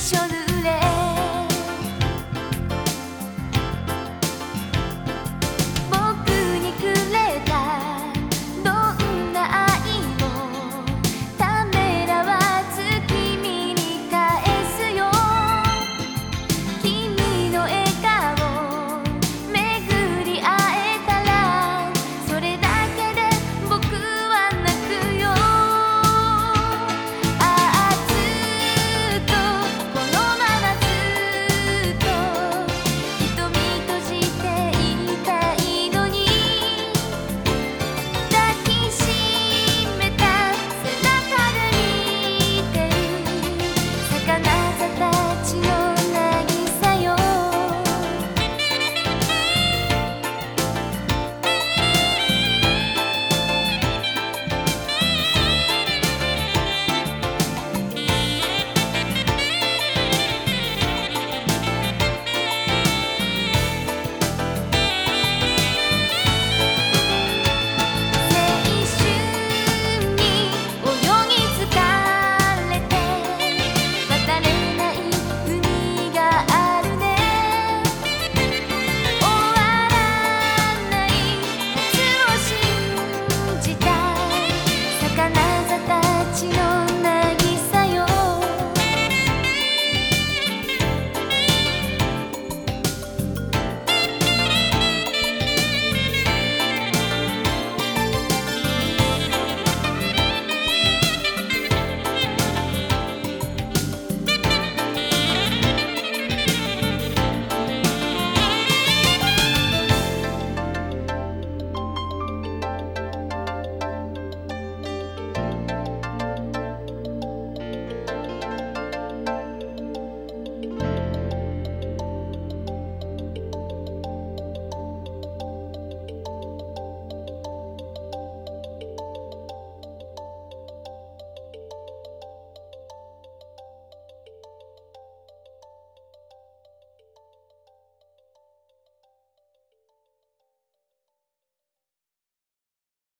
緒の